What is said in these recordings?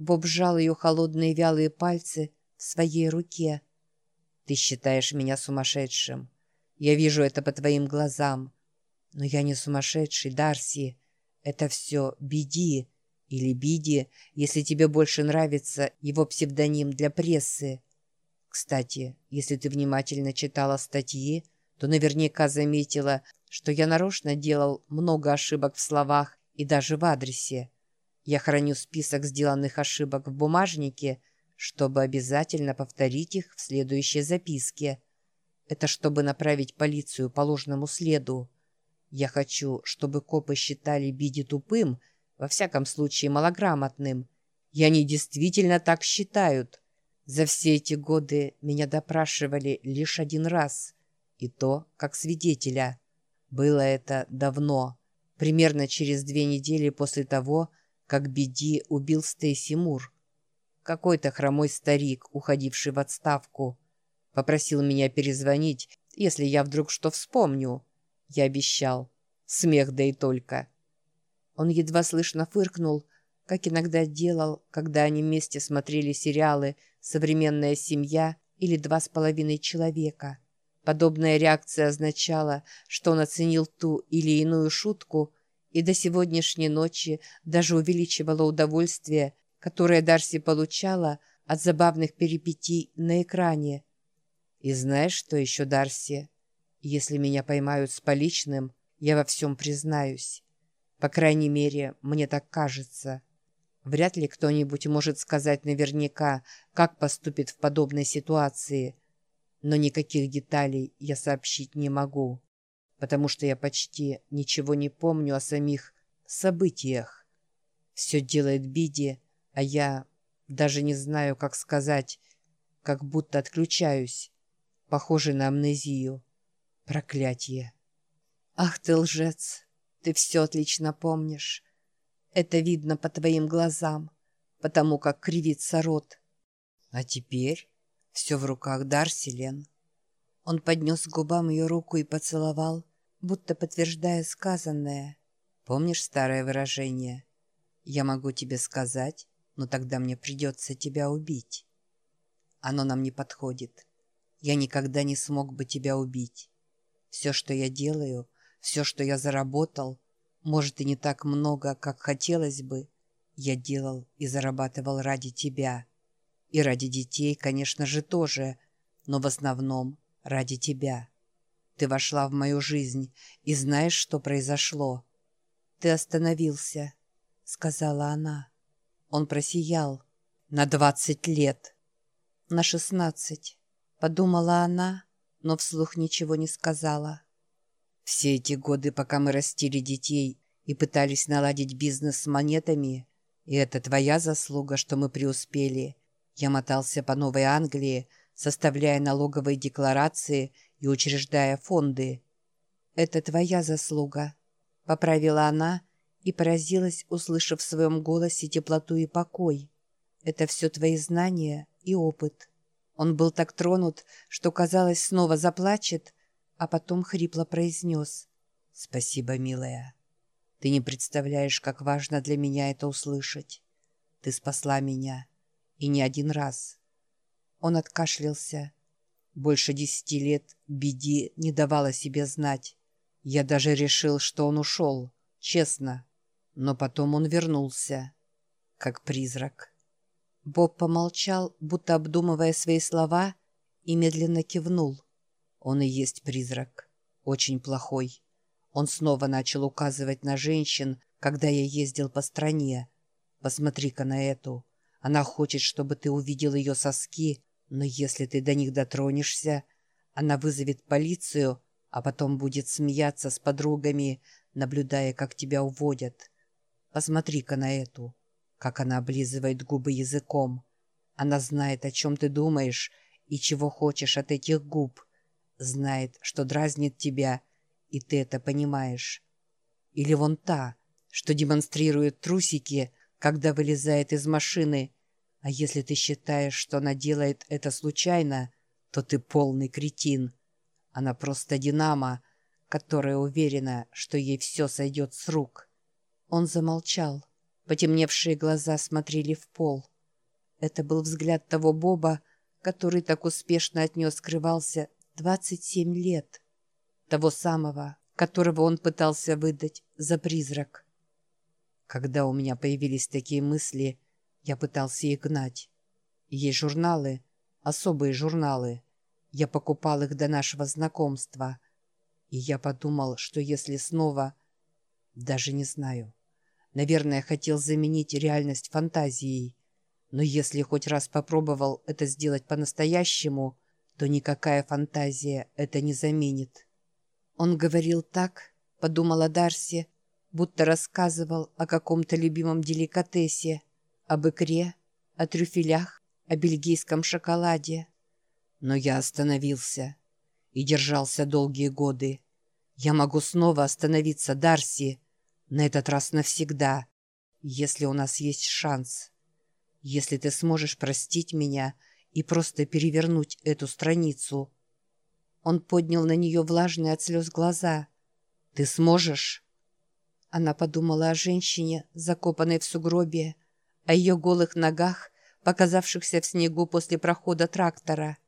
Боб сжал ее холодные вялые пальцы в своей руке. «Ты считаешь меня сумасшедшим. Я вижу это по твоим глазам. Но я не сумасшедший, Дарси. Это все Биди или Биди, если тебе больше нравится его псевдоним для прессы. Кстати, если ты внимательно читала статьи, то наверняка заметила, что я нарочно делал много ошибок в словах и даже в адресе. Я храню список сделанных ошибок в бумажнике, чтобы обязательно повторить их в следующей записке. Это чтобы направить полицию по ложному следу. Я хочу, чтобы копы считали Биди тупым, во всяком случае малограмотным. И они действительно так считают. За все эти годы меня допрашивали лишь один раз, и то как свидетеля. Было это давно, примерно через две недели после того, как Беди убил Стейси Мур. Какой-то хромой старик, уходивший в отставку, попросил меня перезвонить, если я вдруг что вспомню. Я обещал. Смех да и только. Он едва слышно фыркнул, как иногда делал, когда они вместе смотрели сериалы «Современная семья» или «Два с половиной человека». Подобная реакция означала, что он оценил ту или иную шутку – и до сегодняшней ночи даже увеличивала удовольствие, которое Дарси получала от забавных перипетий на экране. И знаешь, что еще, Дарси? Если меня поймают с поличным, я во всем признаюсь. По крайней мере, мне так кажется. Вряд ли кто-нибудь может сказать наверняка, как поступит в подобной ситуации. Но никаких деталей я сообщить не могу потому что я почти ничего не помню о самих событиях. Все делает Биди, а я даже не знаю, как сказать, как будто отключаюсь. Похоже на амнезию. Проклятие. Ах ты лжец, ты все отлично помнишь. Это видно по твоим глазам, потому как кривится рот. А теперь все в руках Дарси, Лен. Он поднес к губам ее руку и поцеловал, будто подтверждая сказанное. Помнишь старое выражение? «Я могу тебе сказать, но тогда мне придется тебя убить». Оно нам не подходит. Я никогда не смог бы тебя убить. Все, что я делаю, все, что я заработал, может и не так много, как хотелось бы, я делал и зарабатывал ради тебя. И ради детей, конечно же, тоже, но в основном ради тебя. Ты вошла в мою жизнь и знаешь, что произошло. Ты остановился, сказала она. Он просиял. На двадцать лет. На шестнадцать, подумала она, но вслух ничего не сказала. Все эти годы, пока мы растили детей и пытались наладить бизнес с монетами, и это твоя заслуга, что мы преуспели. Я мотался по Новой Англии, составляя налоговые декларации и учреждая фонды. «Это твоя заслуга», — поправила она и поразилась, услышав в своем голосе теплоту и покой. «Это все твои знания и опыт». Он был так тронут, что, казалось, снова заплачет, а потом хрипло произнес. «Спасибо, милая. Ты не представляешь, как важно для меня это услышать. Ты спасла меня. И не один раз». Он откашлялся. Больше десяти лет Беди не давала себе знать. Я даже решил, что он ушел, честно. Но потом он вернулся, как призрак. Боб помолчал, будто обдумывая свои слова, и медленно кивнул. Он и есть призрак. Очень плохой. Он снова начал указывать на женщин, когда я ездил по стране. Посмотри-ка на эту. Она хочет, чтобы ты увидел ее соски, но если ты до них дотронешься, она вызовет полицию, а потом будет смеяться с подругами, наблюдая, как тебя уводят. Посмотри-ка на эту, как она облизывает губы языком. Она знает, о чем ты думаешь и чего хочешь от этих губ. Знает, что дразнит тебя, и ты это понимаешь. Или вон та, что демонстрирует трусики, когда вылезает из машины – а если ты считаешь, что она делает это случайно, то ты полный кретин. Она просто динамо, которая уверена, что ей все сойдет с рук. Он замолчал. Потемневшие глаза смотрели в пол. Это был взгляд того Боба, который так успешно от нее скрывался 27 лет. Того самого, которого он пытался выдать за призрак. Когда у меня появились такие мысли, я пытался их гнать. Есть журналы, особые журналы. Я покупал их до нашего знакомства. И я подумал, что если снова... Даже не знаю. Наверное, хотел заменить реальность фантазией. Но если хоть раз попробовал это сделать по-настоящему, то никакая фантазия это не заменит. Он говорил так, подумала Дарси, будто рассказывал о каком-то любимом деликатесе, об икре, о трюфелях, о бельгийском шоколаде. Но я остановился и держался долгие годы. Я могу снова остановиться, Дарси, на этот раз навсегда, если у нас есть шанс. Если ты сможешь простить меня и просто перевернуть эту страницу. Он поднял на нее влажные от слез глаза. «Ты сможешь?» Она подумала о женщине, закопанной в сугробе, о ее голых ногах, показавшихся в снегу после прохода трактора.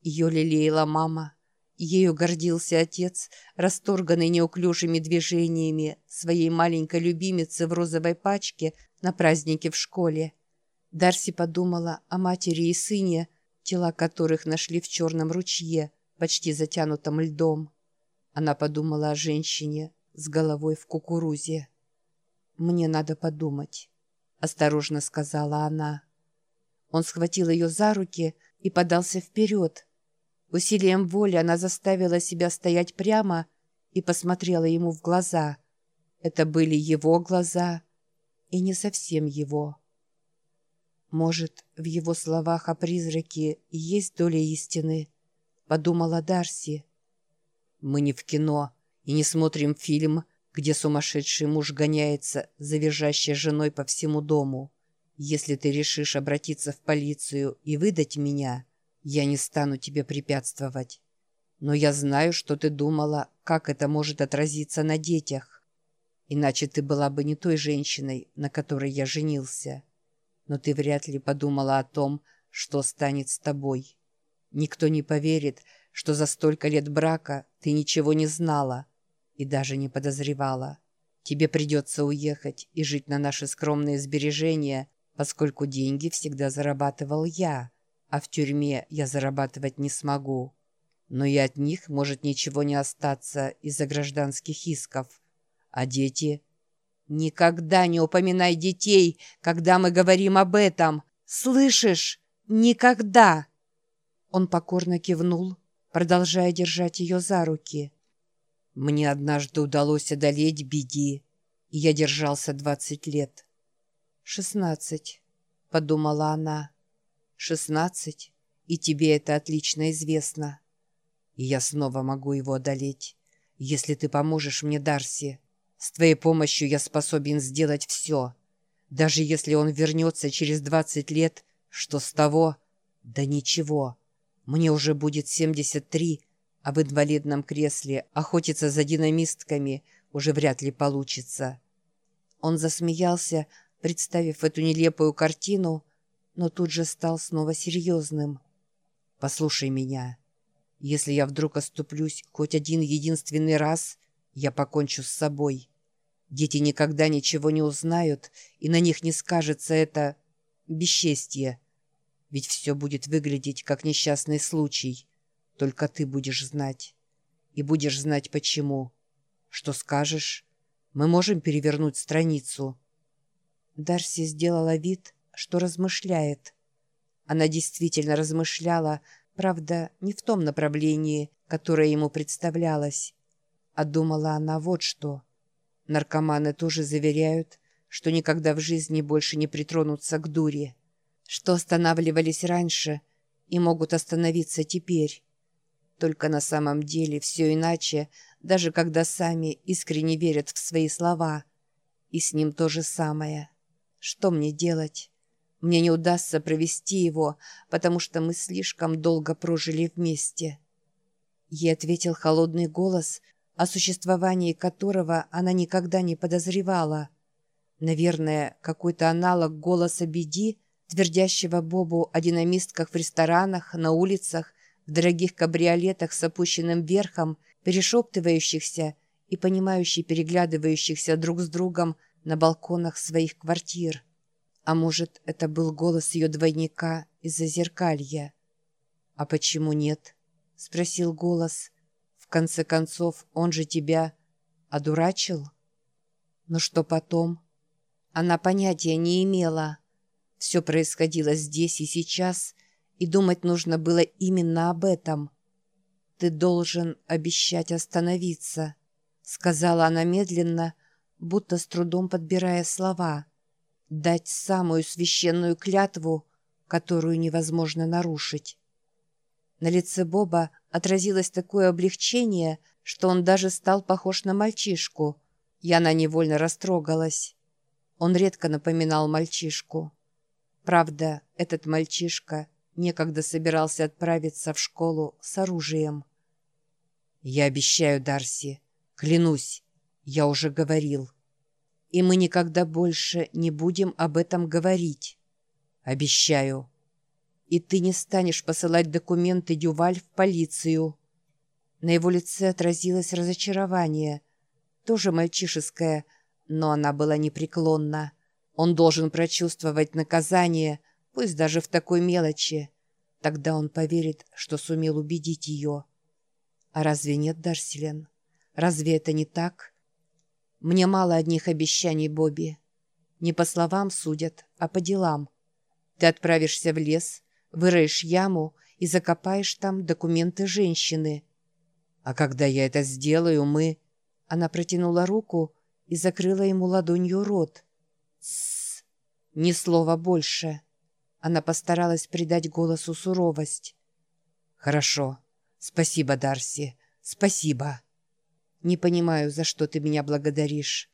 Ее лелеяла мама. Ею гордился отец, расторганный неуклюжими движениями своей маленькой любимицы в розовой пачке на празднике в школе. Дарси подумала о матери и сыне, тела которых нашли в черном ручье, почти затянутом льдом. Она подумала о женщине с головой в кукурузе. «Мне надо подумать», — осторожно сказала она. Он схватил ее за руки и подался вперед. Усилием воли она заставила себя стоять прямо и посмотрела ему в глаза. Это были его глаза и не совсем его. Может, в его словах о призраке есть доля истины, подумала Дарси. Мы не в кино и не смотрим фильм, где сумасшедший муж гоняется за визжащей женой по всему дому. Если ты решишь обратиться в полицию и выдать меня, я не стану тебе препятствовать. Но я знаю, что ты думала, как это может отразиться на детях. Иначе ты была бы не той женщиной, на которой я женился но ты вряд ли подумала о том, что станет с тобой. Никто не поверит, что за столько лет брака ты ничего не знала и даже не подозревала. Тебе придется уехать и жить на наши скромные сбережения, поскольку деньги всегда зарабатывал я, а в тюрьме я зарабатывать не смогу. Но и от них может ничего не остаться из-за гражданских исков. А дети «Никогда не упоминай детей, когда мы говорим об этом! Слышишь? Никогда!» Он покорно кивнул, продолжая держать ее за руки. «Мне однажды удалось одолеть беди, и я держался двадцать лет». «Шестнадцать», — подумала она. «Шестнадцать, и тебе это отлично известно. И я снова могу его одолеть, если ты поможешь мне, Дарси». С твоей помощью я способен сделать все. Даже если он вернется через двадцать лет, что с того? Да ничего. Мне уже будет семьдесят три, а в инвалидном кресле охотиться за динамистками уже вряд ли получится. Он засмеялся, представив эту нелепую картину, но тут же стал снова серьезным. «Послушай меня. Если я вдруг оступлюсь хоть один единственный раз, я покончу с собой. Дети никогда ничего не узнают, и на них не скажется это бесчестье. Ведь все будет выглядеть как несчастный случай. Только ты будешь знать. И будешь знать почему. Что скажешь? Мы можем перевернуть страницу. Дарси сделала вид, что размышляет. Она действительно размышляла, правда, не в том направлении, которое ему представлялось. А думала она вот что. Наркоманы тоже заверяют, что никогда в жизни больше не притронутся к дуре, что останавливались раньше и могут остановиться теперь. Только на самом деле все иначе, даже когда сами искренне верят в свои слова. И с ним то же самое. Что мне делать? Мне не удастся провести его, потому что мы слишком долго прожили вместе. Ей ответил холодный голос, о существовании которого она никогда не подозревала. Наверное, какой-то аналог голоса Беди, твердящего Бобу о динамистках в ресторанах, на улицах, в дорогих кабриолетах с опущенным верхом, перешептывающихся и понимающий переглядывающихся друг с другом на балконах своих квартир. А может, это был голос ее двойника из-за зеркалья? «А почему нет?» — спросил голос. «В конце концов, он же тебя одурачил?» «Ну что потом?» Она понятия не имела. Все происходило здесь и сейчас, и думать нужно было именно об этом. «Ты должен обещать остановиться», — сказала она медленно, будто с трудом подбирая слова. «Дать самую священную клятву, которую невозможно нарушить». На лице Боба отразилось такое облегчение, что он даже стал похож на мальчишку. Яна невольно растрогалась. Он редко напоминал мальчишку. Правда, этот мальчишка некогда собирался отправиться в школу с оружием. «Я обещаю, Дарси, клянусь, я уже говорил. И мы никогда больше не будем об этом говорить. Обещаю» и ты не станешь посылать документы Дюваль в полицию». На его лице отразилось разочарование, тоже мальчишеское, но она была непреклонна. Он должен прочувствовать наказание, пусть даже в такой мелочи. Тогда он поверит, что сумел убедить ее. А разве нет, Дарсилен? Разве это не так? Мне мало одних обещаний, Бобби. Не по словам судят, а по делам. Ты отправишься в лес, выроешь яму и закопаешь там документы женщины. А когда я это сделаю, мы...» Она протянула руку и закрыла ему ладонью рот. «Тссс! Ни слова больше!» Она постаралась придать голосу суровость. «Хорошо. Спасибо, Дарси. Спасибо. Не понимаю, за что ты меня благодаришь».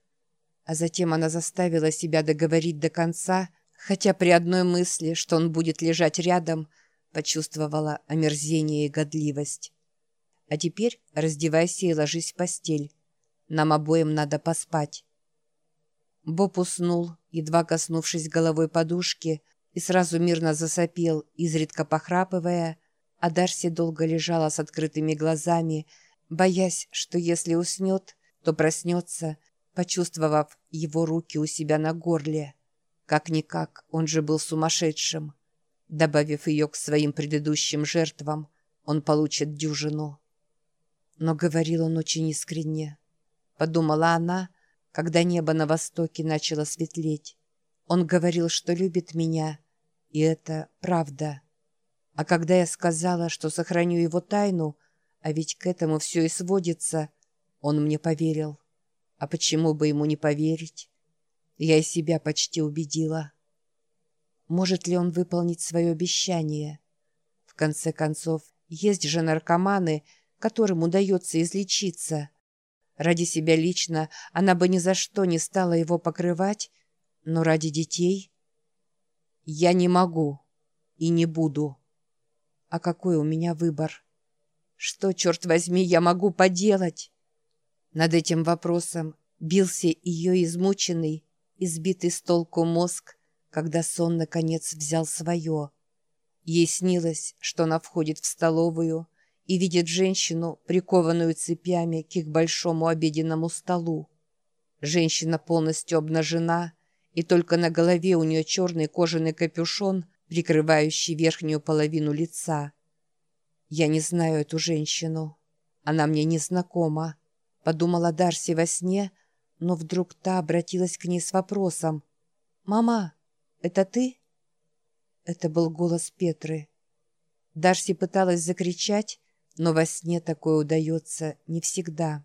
А затем она заставила себя договорить до конца, хотя при одной мысли, что он будет лежать рядом, почувствовала омерзение и годливость. А теперь раздевайся и ложись в постель. Нам обоим надо поспать. Боб уснул, едва коснувшись головой подушки, и сразу мирно засопел, изредка похрапывая, а Дарси долго лежала с открытыми глазами, боясь, что если уснет, то проснется, почувствовав его руки у себя на горле. Как-никак, он же был сумасшедшим. Добавив ее к своим предыдущим жертвам, он получит дюжину. Но говорил он очень искренне. Подумала она, когда небо на востоке начало светлеть. Он говорил, что любит меня, и это правда. А когда я сказала, что сохраню его тайну, а ведь к этому все и сводится, он мне поверил. А почему бы ему не поверить? Я и себя почти убедила. Может ли он выполнить свое обещание? В конце концов, есть же наркоманы, которым удается излечиться. Ради себя лично она бы ни за что не стала его покрывать, но ради детей... Я не могу и не буду. А какой у меня выбор? Что, черт возьми, я могу поделать? Над этим вопросом бился ее измученный, избитый с толку мозг, когда сон, наконец, взял свое. Ей снилось, что она входит в столовую и видит женщину, прикованную цепями к их большому обеденному столу. Женщина полностью обнажена, и только на голове у нее черный кожаный капюшон, прикрывающий верхнюю половину лица. «Я не знаю эту женщину. Она мне не знакома», — подумала Дарси во сне, — но вдруг та обратилась к ней с вопросом. «Мама, это ты?» Это был голос Петры. Дарси пыталась закричать, но во сне такое удается не всегда.